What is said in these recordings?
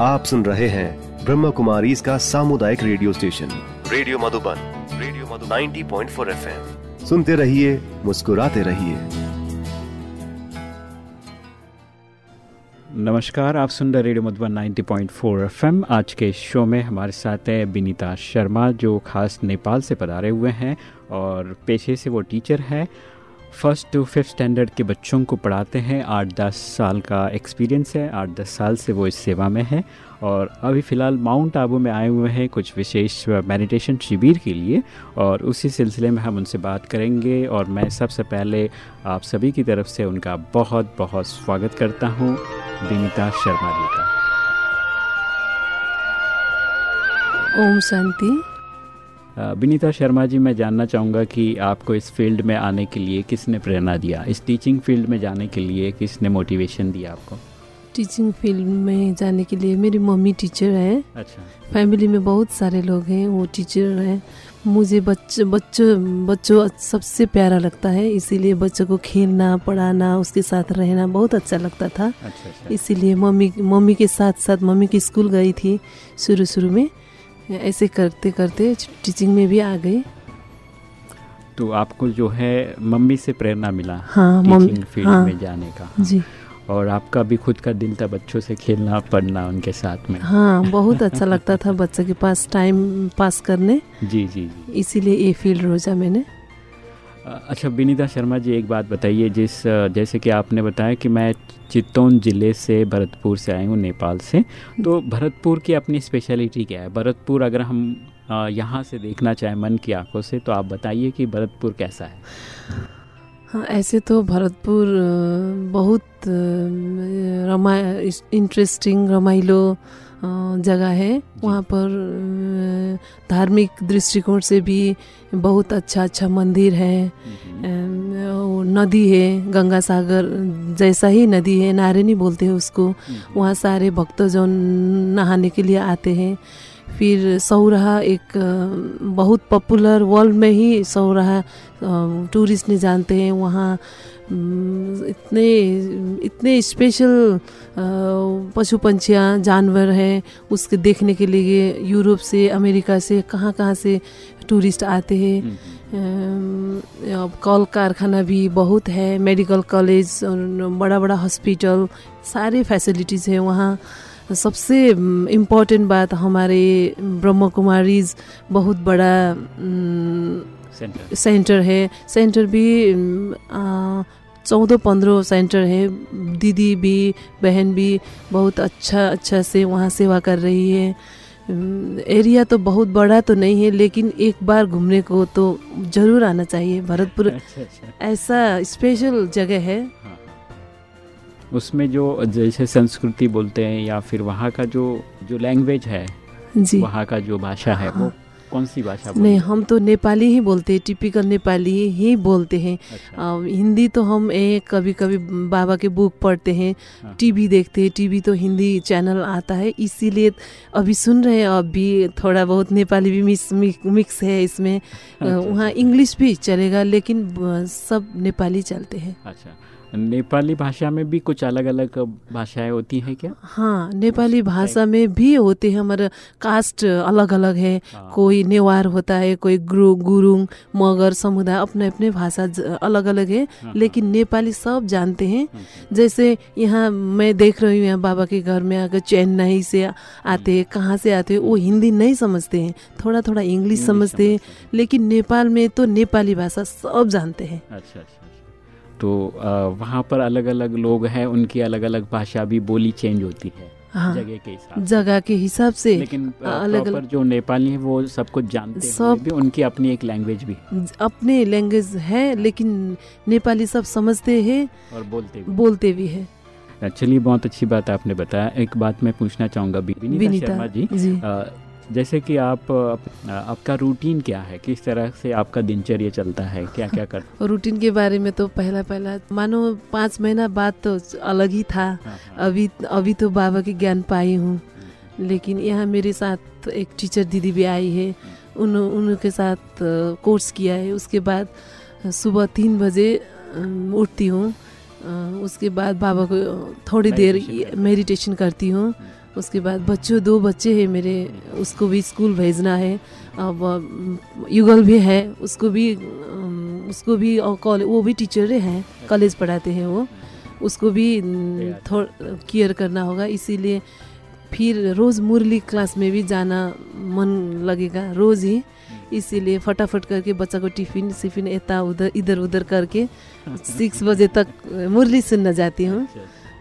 आप सुन रहे हैं ब्रह्म कुमारी इसका सामुदायिक radio station. Radio Madhuban radio Madhu 90.4 point सुनते रहिए मुस्कुराते रहिए। नमस्कार आप सुन रहे रेडियो मधुबन 90.4 एफएम। आज के शो में हमारे साथ है बिनीता शर्मा जो खास नेपाल से पधारे हुए हैं और पेशे से वो टीचर है। फ़र्स्ट टू फिफ्थ स्टैंडर्ड के बच्चों को पढ़ाते हैं। आठ दस साल का एक्सपीरियंस है, आठ दस साल से वो इस सेवा में है। और अभी फ़िलहाल माउंट आबू में आए हुए हैं कुछ विशेष मेडिटेशन शिविर के लिए और उसी सिलसिले में हम उनसे बात करेंगे और मैं सबसे पहले आप सभी की तरफ़ से उनका बहुत बहुत स्वागत करता हूँ विनीता शर्मा जी का। ओम शांति। विनीता शर्मा जी मैं जानना चाहूँगा कि आपको इस फ़ील्ड में आने के लिए किसने प्रेरणा दिया? इस टीचिंग फ़ील्ड में जाने के लिए किसने मोटिवेशन दिया आपको? टीचिंग फ़ील्ड में जाने के लिए मेरी मम्मी टीचर है। अच्छा। फैमिली में बहुत सारे लोग हैं वो टीचर हैं। मुझे बच्चों बच्चों बच्चों सबसे प्यारा लगता है इसीलिए बच्चों को खेलना पढ़ाना उसके साथ रहना बहुत अच्छा लगता था। अच्छा अच्छा। इसीलिए मम्मी मम्मी के साथ साथ मम्मी की स्कूल गई थी शुरू शुरू में। ऐसे करते करते टीचिंग में भी आ गई। तो आपको जो है मम्मी से प्रेरणा मिला हाँ टीचिंग मम्मी फ़ील्ड हाँ। में जाने का। जी। और आपका भी खुद का दिल था बच्चों से खेलना पढ़ना उनके साथ में। हाँ बहुत अच्छा लगता था बच्चों के पास टाइम पास करने। जी जी जी। इसीलिए ये फ़ील्ड रोजा मैंने अच्छा विनीता शर्मा जी, एक बात बताइए, जिस जैसे कि आपने बताया कि मैं चित्तौन ज़िले से भरतपुर से आई हूँ, नेपाल से तो भरतपुर की अपनी स्पेशलिटी क्या है? भरतपुर अगर हम यहाँ से देखना चाहें मन की आँखों से तो आप बताइए कि भरतपुर कैसा है? हाँ ऐसे तो भरतपुर बहुत रमा इंटरेस्टिंग रमाइलो जगह है। वहाँ पर धार्मिक दृष्टिकोण से भी बहुत अच्छा अच्छा मंदिर है। नदी है गंगा सागर जैसा ही नदी है नारायणी बोलते हैं उसको। वहाँ सारे भक्तजन नहाने के लिए आते हैं। फिर सौराहा एक बहुत पॉपुलर वर्ल्ड में ही सौराहा टूरिस्ट ने जानते हैं। वहाँ इतने इतने स्पेशल पशु पंछियाँ जानवर हैं उसके देखने के लिए यूरोप से अमेरिका से कहाँ कहाँ से टूरिस्ट आते हैं। अब कल कारखाना भी बहुत है मेडिकल कॉलेज बड़ा बड़ा हॉस्पिटल सारे फैसिलिटीज़ हैं वहाँ। सबसे इम्पोर्टेंट बात हमारे ब्रह्म कुमारीज बहुत बड़ा सेंटर सेंटर है। सेंटर भी चौदह पंद्रह सेंटर है। दीदी भी बहन भी बहुत अच्छा अच्छा से वहाँ सेवा कर रही है। एरिया तो बहुत बड़ा तो नहीं है लेकिन एक बार घूमने को तो ज़रूर आना चाहिए। भरतपुर अच्छा अच्छा। ऐसा स्पेशल जगह है। हाँ, हाँ। उसमें जो जैसे संस्कृति बोलते हैं या फिर वहाँ का जो जो लैंग्वेज है जी। वहाँ का जो भाषा है वो। कौन सी भाषा नहीं हम तो नेपाली ही बोलते हैं टिपिकल नेपाली ही बोलते हैं? अच्छा अ, हिंदी तो हम ए, कभी कभी बाबा के बुक पढ़ते हैं हाँ। टीवी देखते हैं टीवी तो हिंदी चैनल आता है इसीलिए अभी सुन रहे हैं अभी थोड़ा बहुत नेपाली भी मिक्स मिक्स है इसमें अच्छा, वहाँ अच्छा। इंग्लिश भी चलेगा लेकिन सब नेपाली चलते हैं अच्छा नेपाली भाषा में भी कुछ अलग अलग भाषाएँ होती हैं क्या? हाँ नेपाली भाषा में भी होते हैं हमारा कास्ट अलग अलग है। हाँ। कोई नेवार होता है कोई गुरु गुरुङ मगर समुदाय अपने अपने भाषा अलग अलग है। हाँ, लेकिन नेपाली सब जानते हैं। हाँ, जैसे यहाँ मैं देख रही हूँ यहाँ बाबा के घर में अगर चेन्नई से आते हैं कहाँ से आते हैं वो हिंदी नहीं समझते हैं। थोड़ा थोड़ा इंग्लिश समझते हैं। लेकिन नेपाल में तो नेपाली भाषा सब जानते हैं। अच्छा अच्छा। तो वहाँ पर अलग अलग लोग हैं उनकी अलग अलग भाषा भी बोली चेंज होती है हाँ। जगह के हिसाब से। जगह के हिसाब से लेकिन अलग- अलग जो नेपाली है वो सब कुछ जानते सब- भी उनकी अपनी एक लैंग्वेज भी अपने लैंग्वेज है लेकिन नेपाली सब समझते हैं और बोलते भी बोलते भी है। चलिए बहुत अच्छी बात आपने बताया। एक बात मैं पूछना चाहूँगा विनीता शर्मा जी। जी। अ, जैसे कि आप आपका रूटीन क्या है? किस तरह से आपका दिनचर्या चलता है? क्या क्या कर रूटीन के बारे में तो पहला पहला मानो पाँच महीना बाद तो अलग ही था। हाँ, हाँ, अभी अभी तो बाबा के ज्ञान पाई हूँ। लेकिन यहाँ मेरे साथ एक टीचर दीदी भी आई है। उन उनके साथ कोर्स किया है। उसके बाद सुबह तीन बजे उठती हूँ। उसके बाद बाबा को थोड़ी देर। मेडिटेशन करती हूँ। उसके बाद बच्चों दो बच्चे हैं मेरे उसको भी स्कूल भेजना है। अब युगल भी है उसको भी उसको भी और कॉलेज वो भी टीचर हैं कॉलेज पढ़ाते हैं वो। उसको भी थोड़ा केयर करना होगा इसीलिए फिर रोज़ मुरली क्लास में भी जाना मन लगेगा रोज़ ही। इसीलिए फटाफट करके बच्चा को टिफ़िन सिफिन एता उधर इधर उधर करके सिक्स बजे तक मुरली सुनना जाती हूँ।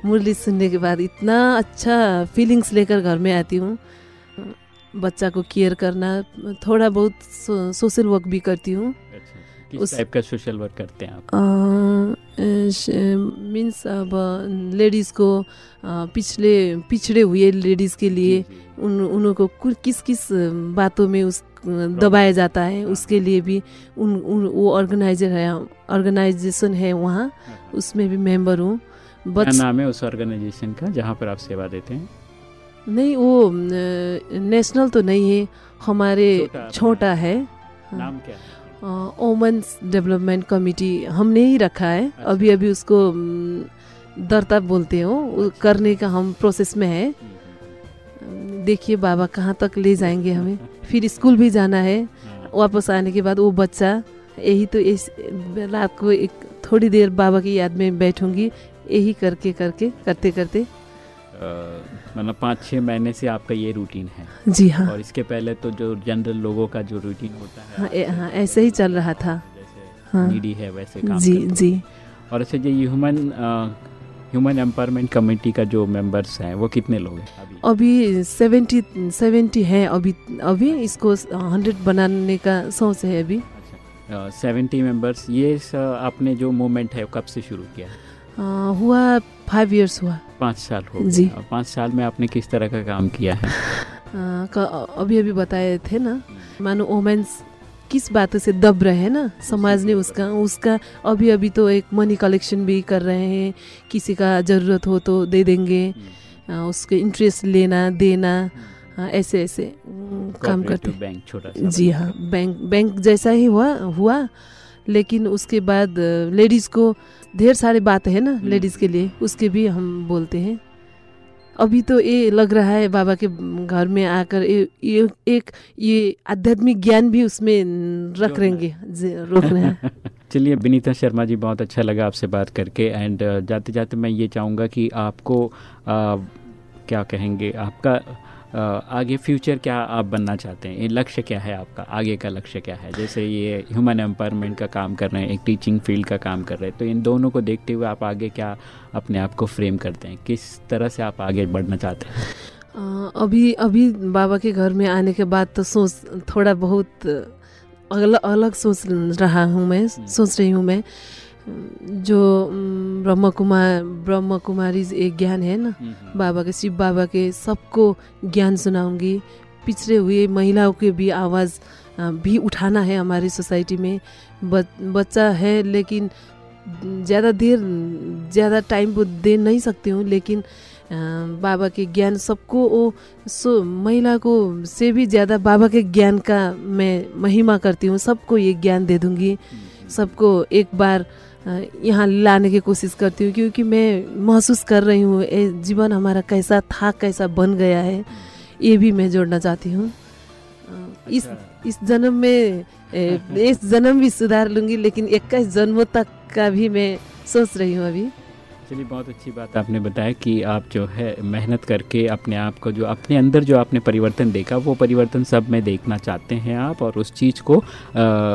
मुरली सुनने के बाद इतना अच्छा फीलिंग्स लेकर घर में आती हूँ। बच्चा को केयर करना थोड़ा बहुत सो, सोशल वर्क भी करती हूँ। किस उस- टाइप का सोशल वर्क करते हैं आप? मीन्स अब लेडीज़ को पिछले पिछड़े हुए लेडीज़ के लिए जी, जी। उन उनको कु- किस किस बातों में उस दबाया जाता है हाँ। उसके लिए भी उन, उन वो ऑर्गेनाइजर है ऑर्गेनाइजेशन है वहाँ। हाँ, हाँ। उसमें भी मेंबर हूँ। क्या नाम है उस ऑर्गेनाइजेशन का जहाँ पर आप सेवा देते हैं? नहीं वो नेशनल तो नहीं है हमारे छोटा है। नाम क्या है? वोमेंस डेवलपमेंट कमिटी हमने ही रखा है। अच्छा। अभी अभी उसको दरता बोलते हो अच्छा। करने का हम प्रोसेस में है। हम्म, हम्म, देखिए बाबा कहाँ तक ले जाएँगे हमें। फिर स्कूल भी जाना है। हाँ, वापस आने के बाद वो बच्चा यही तो इस रात को एक थोड़ी देर बाबा की याद में बैठूँगी। यही करके करके करते करते। मतलब पाँच छः महीने से आपका ये रूटीन है। जी हाँ। और इसके पहले तो जो जनरल लोगों का जो रूटीन होता है हाँ, ए- हाँ ऐसे ही चल रहा था। हाँ। नीडी है वैसे काम जी जी। और अच्छा जो ह्यूमन ह्यूमन एम्पावरमेंट कमेटी का जो मेंबर्स हैं वो कितने लोग हैं अभी? अभी सेवेंटी सेवेंटी है अभी अभी इसको हंड्रेड बनाने का सोच है अभी। अच्छा। सेवेंटी मेंबर्स ये आपने जो मूवमेंट है कब से शुरू किया? हुआ फाइव इयर्स हुआ। पाँच साल हो जी। पाँच साल में आपने किस तरह का काम किया है? अ, क- अभी अभी बताए थे ना। मानो वोमेन्स किस बातों से दब रहे हैं ना? समाज ने उसका उसका अभी अभी तो एक मनी कलेक्शन भी कर रहे हैं। किसी का ज़रूरत हो तो दे देंगे। अ, उसके इंटरेस्ट लेना देना। अ, ऐसे ऐसे काम करते। बैंक छोटा सा जी हाँ बैंक बैंक जैसा ही हुआ हुआ। लेकिन उसके बाद लेडीज़ को ढेर सारे बात है ना लेडीज़ के लिए उसके भी हम बोलते हैं। अभी तो ये लग रहा है बाबा के घर में आकर ये, ये एक ये आध्यात्मिक ज्ञान भी उसमें रख रहेंगे रोक रहे हैं। चलिए विनीता शर्मा जी बहुत अच्छा लगा आपसे बात करके एंड जाते जाते मैं ये चाहूँगा कि आपको आ, क्या कहेंगे आपका आगे फ्यूचर क्या आप बनना चाहते हैं? ये लक्ष्य क्या है आपका? आगे का लक्ष्य क्या है? जैसे ये ह्यूमन एम्पावरमेंट का काम कर रहे हैं एक टीचिंग फ़ील्ड का काम कर रहे हैं तो इन दोनों को देखते हुए आप आगे क्या अपने आप को फ्रेम करते हैं? किस तरह से आप आगे बढ़ना चाहते हैं? अभी अभी बाबा के घर में आने के बाद तो सोच थोड़ा बहुत अलग अलग सोच रहा हूँ मैं सोच रही हूँ मैं। जो ब्रह्म कुमार ब्रह्म कुमारी एक ज्ञान है ना? बाबा के शिव बाबा के सबको ज्ञान सुनाऊँगी। पिछड़े हुए महिलाओं के भी आवाज़ भी उठाना है हमारी सोसाइटी में। बच, बच्चा है लेकिन ज़्यादा देर ज़्यादा टाइम वो दे नहीं सकती हूँ लेकिन बाबा के ज्ञान सबको वो सो महिला को से भी ज़्यादा बाबा के ज्ञान का मैं महिमा करती हूँ। सबको ये ज्ञान दे दूँगी। सबको एक बार यहाँ लाने की कोशिश करती हूँ क्योंकि मैं महसूस कर रही हूँ ये जीवन हमारा कैसा था कैसा बन गया है ये भी मैं जोड़ना चाहती हूँ इस अच्छा। इस जन्म में इस जन्म भी सुधार लूँगी लेकिन इक्कीस जन्मों तक का भी मैं सोच रही हूँ अभी चलिए बहुत अच्छी बात आपने बताया कि आप जो है मेहनत करके अपने आप को जो अपने अंदर जो आपने परिवर्तन देखा वो परिवर्तन सब में देखना चाहते हैं आप और उस चीज़ को आ,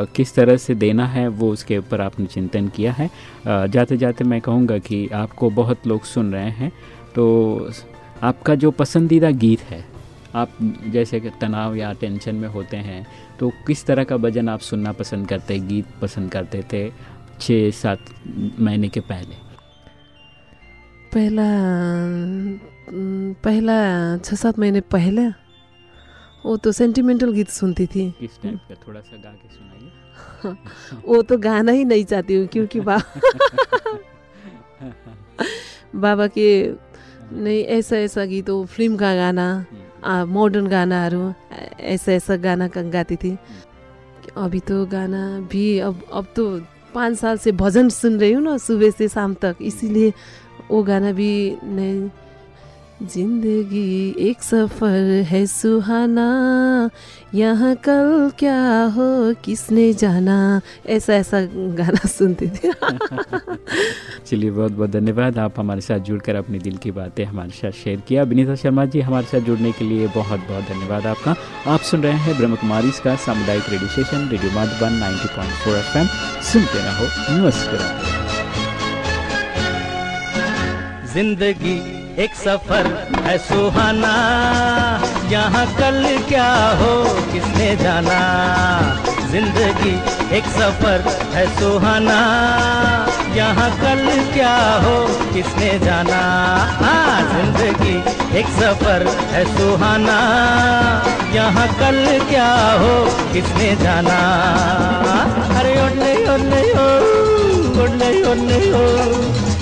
किस तरह से देना है वो उसके ऊपर आपने चिंतन किया है। आ, जाते जाते मैं कहूँगा कि आपको बहुत लोग सुन रहे हैं तो आपका जो पसंदीदा गीत है आप जैसे कि तनाव या टेंशन में होते हैं तो किस तरह का भजन आप सुनना पसंद करते गीत पसंद करते थे छः सात महीने के पहले? पहला पहला छः सात महीने पहले वो तो सेंटिमेंटल गीत सुनती थी। किस टाइप का? थोड़ा सा गा के सुनाइए। वो तो गाना ही नहीं चाहती हूँ क्योंकि बा बाबा के नहीं ऐसा ऐसा गीत वो फिल्म का गाना मोडर्न गानाहरू ऐसा ऐसा गाना गाती थी। अभी तो गाना भी अब अब तो पाँच साल से भजन सुन रही हूँ ना सुबह से शाम तक इसीलिए वो गाना भी नहीं ज़िंदगी एक सफ़र है सुहाना। यहाँ कल क्या हो, किसने जाना? ऐसा ऐसा गाना सुनते थे। चलिए, बहुत बहुत धन्यवाद। आप हमारे साथ जुड़कर अपने दिल की बातें हमारे साथ शेयर किया। विनीता शर्मा जी, हमारे साथ जुड़ने के लिए बहुत बहुत धन्यवाद आपका। आप सुन रहे हैं ब्रह्म कुमारी सामुदायिक radio station, radio Madhuban 90.4 FM. सुनते रहो नमस्कार ज़िंदगी एक सफ़र है सुहाना। यहाँ कल क्या हो, किसने जाना? ज़िंदगी एक सफ़र है सुहाना। यहाँ कल क्या हो, किसने जाना? हाँ ज़िंदगी एक सफ़र है सुहाना। यहाँ कल क्या हो, किसने जाना? अरे ओले ओले ओ। ओले ओले ओ।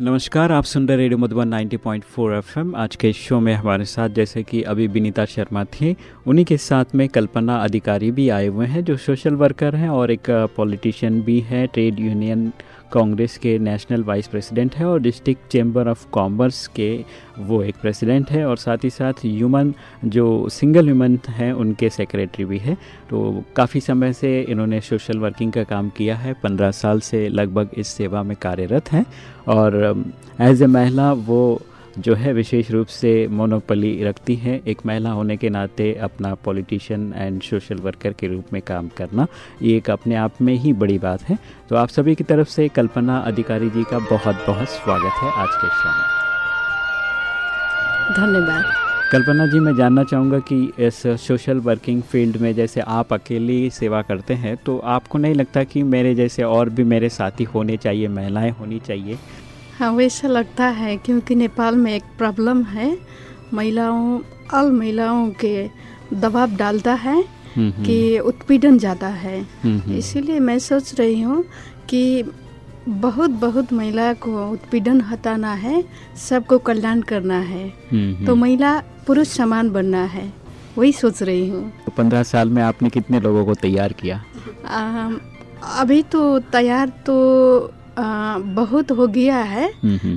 नमस्कार, आप सुन रहे रेडियो मधुबन 90.4 एफएम। आज के शो में हमारे साथ, जैसे कि अभी विनीता शर्मा थी, उन्हीं के साथ में कल्पना अधिकारी भी आए हुए हैं, जो सोशल वर्कर हैं और एक पॉलिटिशियन भी हैं, ट्रेड यूनियन कांग्रेस के नेशनल वाइस प्रेसिडेंट है और डिस्ट्रिक्ट चैम्बर ऑफ़ कॉमर्स के वो एक प्रेसिडेंट है और साथ ही साथ ह्यूमन, जो सिंगल ह्यूमन हैं, उनके सेक्रेटरी भी है। तो काफ़ी समय से इन्होंने सोशल वर्किंग का काम किया है। पंद्रह साल से लगभग इस सेवा में कार्यरत हैं और एज ए महिला वो जो है विशेष रूप से मोनोपली रखती है। एक महिला होने के नाते अपना पॉलिटिशियन एंड सोशल वर्कर के रूप में काम करना ये एक अपने आप में ही बड़ी बात है। तो आप सभी की तरफ़ से कल्पना अधिकारी जी का बहुत बहुत स्वागत है आज के शो में। धन्यवाद। कल्पना जी मैं जानना चाहूँगा कि इस सोशल वर्किंग फ़ील्ड में जैसे आप अकेली सेवा करते हैं तो आपको नहीं लगता कि मेरे जैसे और भी मेरे साथी होने चाहिए महिलाएँ होनी चाहिए? हाँ वैसा लगता है क्योंकि नेपाल में एक प्रॉब्लम है। महिलाओं अल महिलाओं के दबाव डालता है कि उत्पीड़न ज़्यादा है। इसीलिए मैं सोच रही हूँ कि बहुत बहुत महिला को उत्पीड़न हटाना है सबको कल्याण करना है। तो महिला पुरुष समान बनना है वही सोच रही हूँ। तो पंद्रह साल में आपने कितने लोगों को तैयार किया? आ, अभी तो तैयार तो आ, बहुत हो गया है।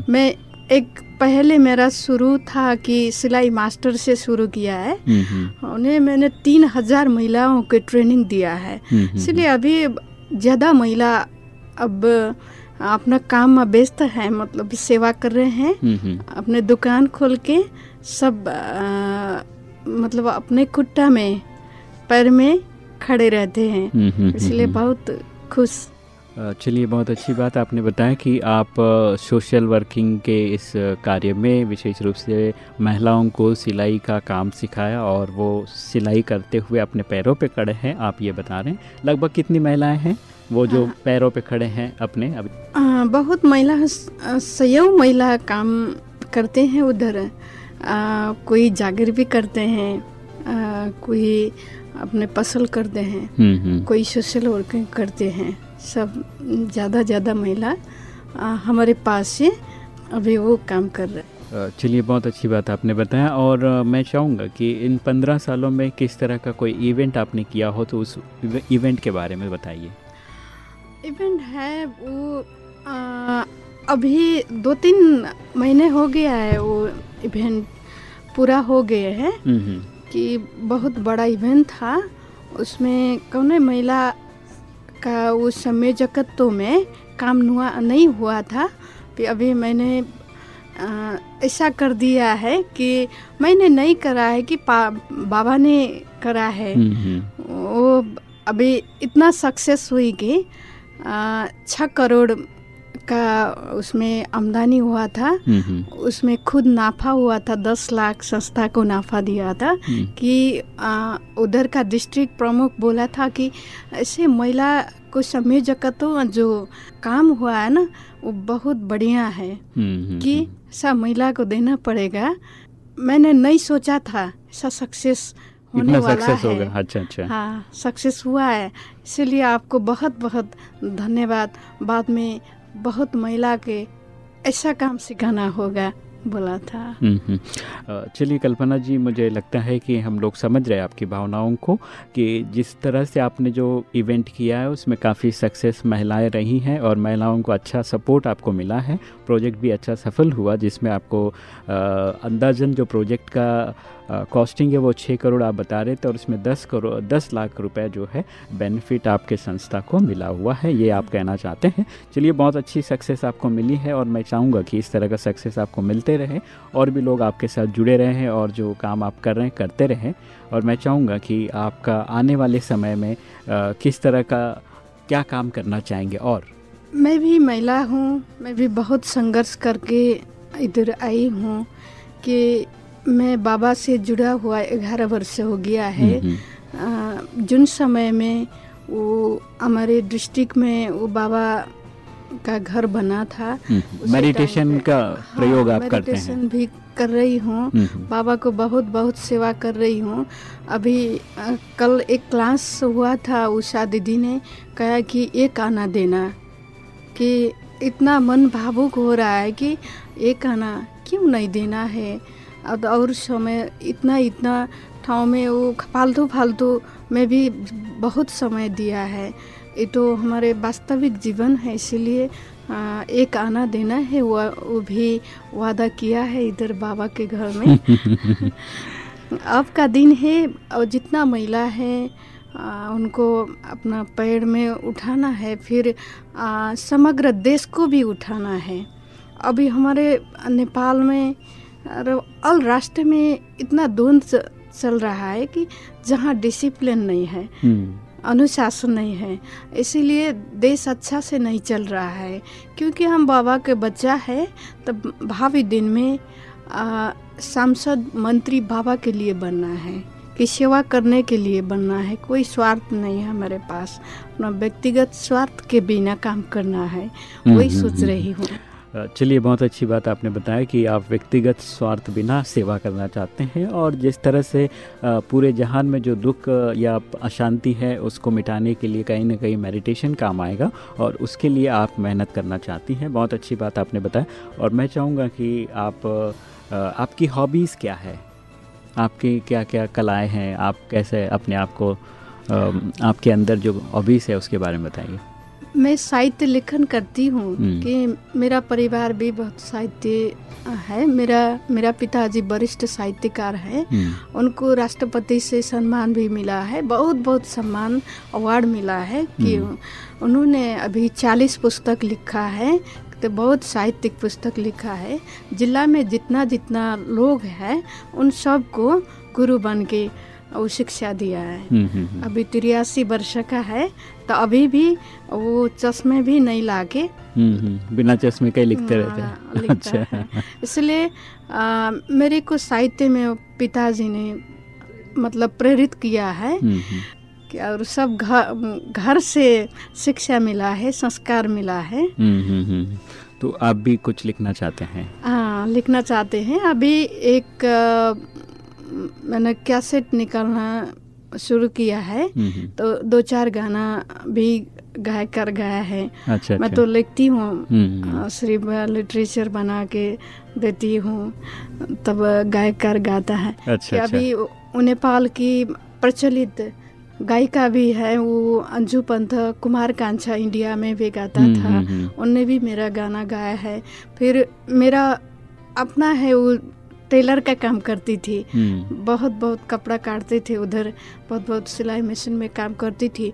मैं एक पहले मेरा शुरू था कि सिलाई मास्टर से शुरू किया है। उन्हें मैंने तीन हज़ार महिलाओं के ट्रेनिंग दिया है। इसलिए अभी ज़्यादा महिला अब अपना काम में व्यस्त है मतलब सेवा कर रहे हैं। अपने दुकान खोल के सब आ, मतलब अपने खुट्टा में पैर में खड़े रहते हैं। इसलिए बहुत खुश चलिए बहुत अच्छी बात आपने बताया कि आप सोशल वर्किंग के इस कार्य में विशेष रूप से महिलाओं को सिलाई का काम सिखाया और वो सिलाई करते हुए अपने पैरों पे खड़े हैं। आप ये बता रहे हैं। लगभग कितनी महिलाएँ हैं? वो जो आ, पैरों पे खड़े हैं अपने अभी? आ, बहुत महिला सयो महिला काम करते हैं उधर। कोई जागर भी करते हैं आ, कोई अपने पसल करते हैं कोई सोशल वर्किंग करते हैं। सब ज़्यादा ज़्यादा महिला हमारे पास से अभी वो काम कर रहे हैं। चलिए बहुत अच्छी बात आपने बताया और मैं चाहूँगा कि इन पंद्रह सालों में किस तरह का कोई इवेंट आपने किया हो तो उस इवेंट के बारे में बताइए। इवेंट है वो आ, अभी दो तीन महीने हो गया है वो इवेंट पूरा हो गए हैं कि बहुत बड़ा इवेंट था उसमें कौन महिला का उस समय संयोजकत्व में काम हुआ नहीं हुआ था फिर अभी मैंने ऐसा कर दिया है कि मैंने नहीं करा है कि बाबा ने करा है। वो अभी इतना सक्सेस हुई कि छः करोड़ का उसमें आमदनी हुआ था उसमें खुद नाफा हुआ था दस लाख संस्था को नाफा दिया था कि उधर का डिस्ट्रिक्ट प्रमुख बोला था कि ऐसे महिला को संयोजकत्व जो काम हुआ है ना वो बहुत बढ़िया है कि सब महिला को देना पड़ेगा। मैंने नहीं सोचा था ऐसा सक्सेस होने वाला है। होगा? अच्छा अच्छा। हाँ सक्सेस हुआ है। इसलिए आपको बहुत बहुत धन्यवाद। बाद में बहुत महिला के ऐसा काम सिखाना होगा, बोला था। चलिए कल्पना जी, मुझे लगता है कि हम लोग समझ रहे हैं आपकी भावनाओं को कि जिस तरह से आपने जो इवेंट किया है, उसमें काफ़ी सक्सेस महिलाएँ रही हैं और महिलाओं को अच्छा सपोर्ट आपको मिला है प्रोजेक्ट भी अच्छा सफल हुआ, जिसमें आपको अंदाजन जो प्रोजेक्ट का कॉस्टिंग है वो छः करोड़ आप बता रहे थे और उसमें दस करोड़ दस लाख रुपए जो है बेनिफिट आपके संस्था को मिला हुआ है ये आप कहना चाहते हैं। चलिए बहुत अच्छी सक्सेस आपको मिली है और मैं चाहूँगा कि इस तरह का सक्सेस आपको मिलते रहे और भी लोग आपके साथ जुड़े रहे और जो काम आप कर रहे हैं करते रहें। और मैं चाहूँगा कि आपका आने वाले समय में आ, किस तरह का क्या काम करना चाहेंगे और? मैं भी महिला हूँ मैं भी बहुत संघर्ष करके इधर आई हूँ कि मैं बाबा से जुड़ा हुआ ग्यारह वर्ष हो गया है। हम्म, हम्म। जिन समय में वो हमारे डिस्ट्रिक्ट में वो बाबा का घर बना था मेडिटेशन हम्म, का प्रयोग हाँ, आप करते हैं। भी कर रही हूँ। बाबा को बहुत बहुत सेवा कर रही हूँ। अभी आ, कल एक क्लास हुआ था उषा दीदी ने कहा कि एक आना देना कि इतना मन भावुक हो रहा है कि एक आना क्यों नहीं देना है? अब और समय इतना इतना ठाव में वो फालतू फालतू में भी बहुत समय दिया है। ये तो हमारे वास्तविक जीवन है इसीलिए एक आना देना है वो वो भी वादा किया है इधर बाबा के घर में। अब का दिन है और जितना महिला है आ, उनको अपना पैर में उठाना है फिर आ, समग्र देश को भी उठाना है। अभी हमारे नेपाल में अल राष्ट्र में इतना द्वंद चल रहा है कि जहाँ डिसिप्लिन नहीं है हम्म। अनुशासन नहीं है इसीलिए देश अच्छा से नहीं चल रहा है। क्योंकि हम बाबा के बच्चा है तो भावी दिन में सांसद मंत्री बाबा के लिए बनना है कि सेवा करने के लिए बनना है। कोई स्वार्थ नहीं है हमारे पास अपना व्यक्तिगत स्वार्थ के बिना काम करना है हम्म, वही हम्म, सोच रही हूँ। चलिए, बहुत अच्छी बात आपने बताया कि आप व्यक्तिगत स्वार्थ बिना सेवा करना चाहते हैं और जिस तरह से पूरे जहान में जो दुख या अशांति है, उसको मिटाने के लिए कहीं ना कहीं मेडिटेशन काम आएगा और उसके लिए आप मेहनत करना चाहती हैं। बहुत अच्छी बात आपने बताया और मैं चाहूँगा कि आप आपकी हॉबीज़ क्या है? आपकी क्या क्या कलाएँ हैं? आप कैसे अपने आप को आपके अंदर जो हॉबीज़ है, उसके बारे में बताइए। मैं साहित्य लेखन करती हूँ हम्म। कि मेरा परिवार भी बहुत साहित्य है मेरा मेरा पिताजी वरिष्ठ साहित्यकार है हम्म। उनको राष्ट्रपति से सम्मान भी मिला है बहुत बहुत सम्मान अवार्ड मिला है कि हम्म। उन्होंने अभी चालीस पुस्तक लिखा है तो बहुत साहित्यिक पुस्तक लिखा है जिला में जितना जितना लोग हैं उन सबको गुरु बन के वो शिक्षा दिया है। हम्म, हम्म, हम्म। अभी तिरासी वर्ष का है तो अभी भी वो चश्मे भी नहीं लाके बिना चश्मे का लिखते रहते हैं। अच्छा। है। इसलिए मेरे को साहित्य में पिताजी ने मतलब प्रेरित किया है कि और सब घर घर से शिक्षा मिला है संस्कार मिला है। तो आप भी कुछ लिखना चाहते हैं? हाँ लिखना चाहते हैं। अभी एक मैंने कैसेट निकालना शुरू किया है। तो दो चार गाना भी गाय कर गया है। अच्छा, मैं अच्छा। तो लिखती हूँ। सिर्फ़ लिटरेचर बना के देती हूँ। तब गाय कर गाता है। अच्छा, अभी अच्छा। नेपाल की प्रचलित गायिका भी है वो अंजू पंथ कुमार कांछा इंडिया में भी गाता था। उनने भी मेरा गाना गाया है। फिर मेरा अपना है वो टेलर का काम करती थी हम्म। बहुत बहुत कपड़ा काटते थे उधर बहुत बहुत सिलाई मशीन में काम करती थी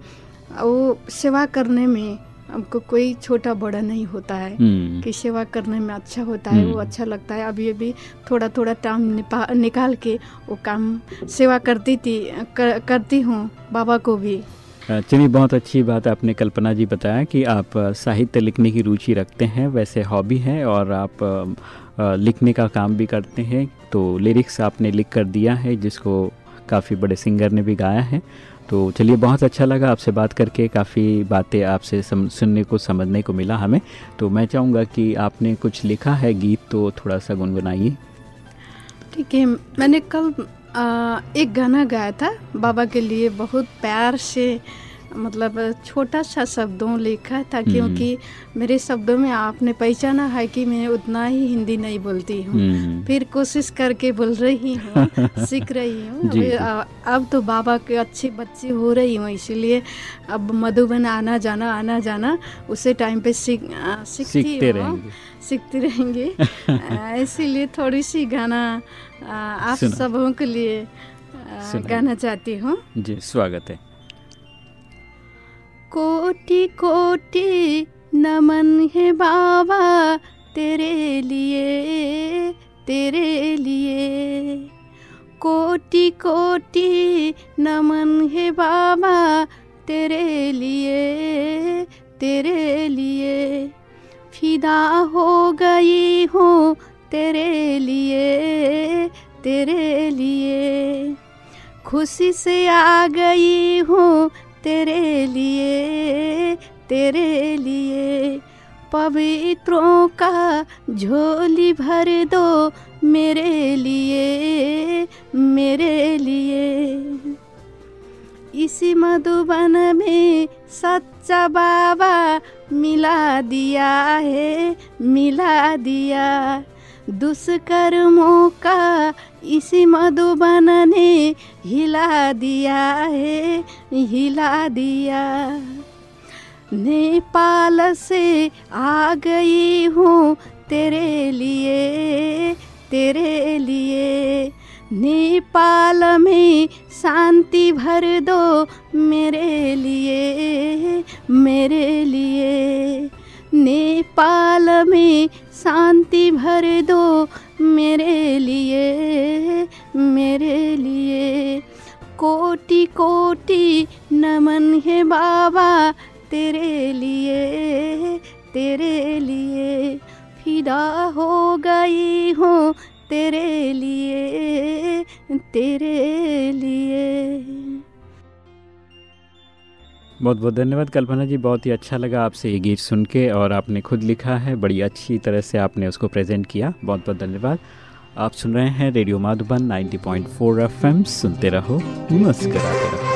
वो सेवा करने में हमको कोई छोटा बड़ा नहीं होता है हम्म। कि सेवा करने में अच्छा होता है वो हम्म। अच्छा लगता है अभी अभी थोड़ा थोड़ा टाइम निकाल के वो काम सेवा करती थी कर, करती हूँ बाबा को भी चलिए बहुत अच्छी बात आपने कल्पना जी बताया कि आप साहित्य लिखने की रुचि रखते हैं वैसे हॉबी है और आप लिखने का काम भी करते हैं। तो लिरिक्स आपने लिख कर दिया है जिसको काफ़ी बड़े सिंगर ने भी गाया है। तो चलिए बहुत अच्छा लगा आपसे बात करके। काफ़ी बातें आपसे सुनने को समझने को मिला हमें। तो मैं चाहूँगा कि आपने कुछ लिखा है गीत तो थोड़ा सा गुनगुनाइए। ठीक है मैंने कल आ, एक गाना गाया था बाबा के लिए बहुत प्यार से मतलब छोटा सा शब्दों लिखा था क्योंकि मेरे शब्दों में आपने पहचाना है कि मैं उतना ही हिंदी नहीं बोलती हूँ। फिर कोशिश करके बोल रही हूँ सीख रही हूँ। अब तो बाबा के अच्छी बच्ची हो रही हूँ इसीलिए अब मधुबन आना जाना आना जाना उसे टाइम पे सीख सीखती हूँ। सीखती रहेंगी। इसीलिए थोड़ी सी गाना आप सबों के लिए गाना चाहती हूँ। जी स्वागत है। कोटि कोटि नमन है बाबा तेरे लिए तेरे लिए। कोटि कोटि नमन है बाबा तेरे लिए तेरे लिए। फिदा हो गई हूँ तेरे लिए तेरे लिए। खुशी से आ गई हूँ तेरे लिए तेरे लिए पवित्रों का झोली भर दो मेरे लिए मेरे लिए। इसी मधुबन में सच्चा बाबा मिला दिया है, मिला दिया। दुष्कर्मों का इसी मधुबन ने हिला दिया है, हिला दिया। नेपाल से आ गई हूँ तेरे लिए तेरे लिए। नेपाल में शांति भर दो मेरे लिए मेरे लिए। नेपाल में शांति भर दो मेरे लिए मेरे लिए। कोटि कोटि नमन है बाबा तेरे लिए तेरे लिए। फिदा हो गई हूँ तेरे लिए तेरे लिए। बहुत बहुत धन्यवाद। कल्पना जी, बहुत ही अच्छा लगा आपसे ये गीत सुन के और आपने खुद लिखा है। बड़ी अच्छी तरह से आपने उसको प्रेजेंट किया। बहुत बहुत धन्यवाद। आप सुन रहे हैं रेडियो माधुबन 90.4 एफएम। सुनते रहो नमस्कार रहो।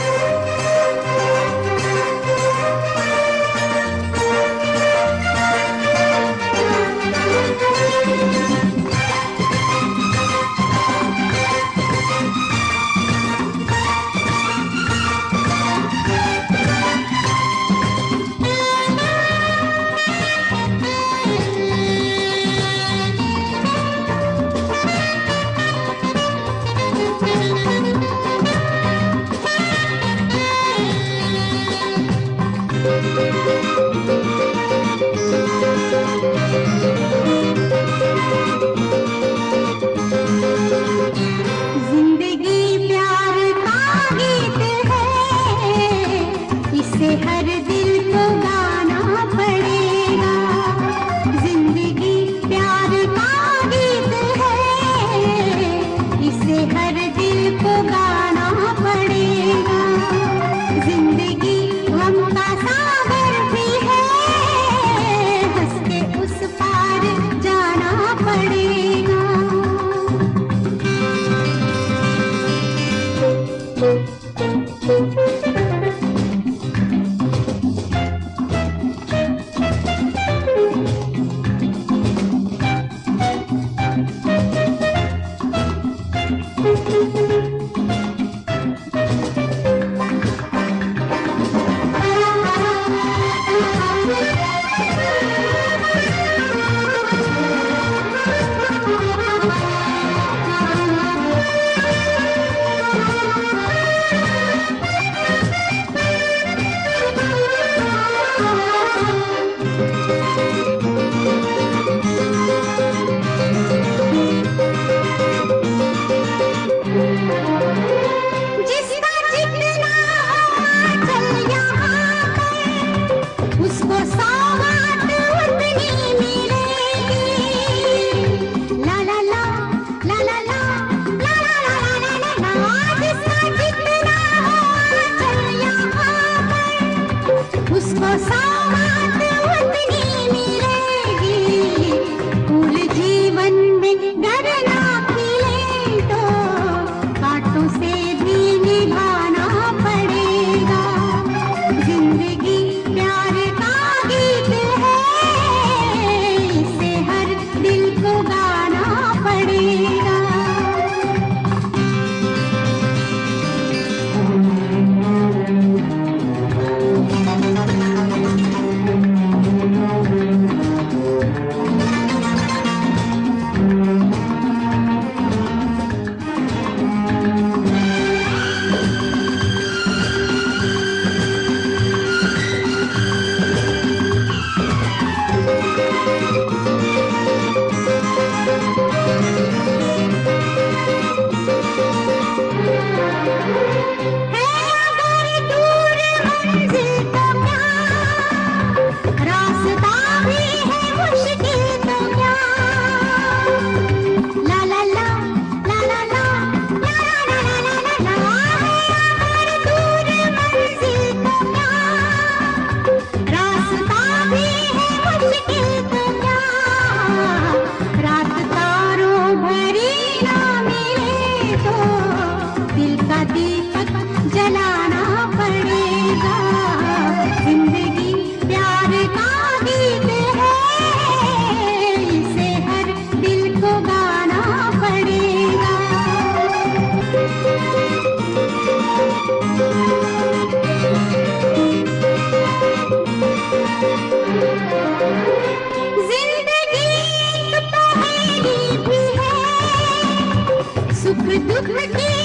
Look, Ricky!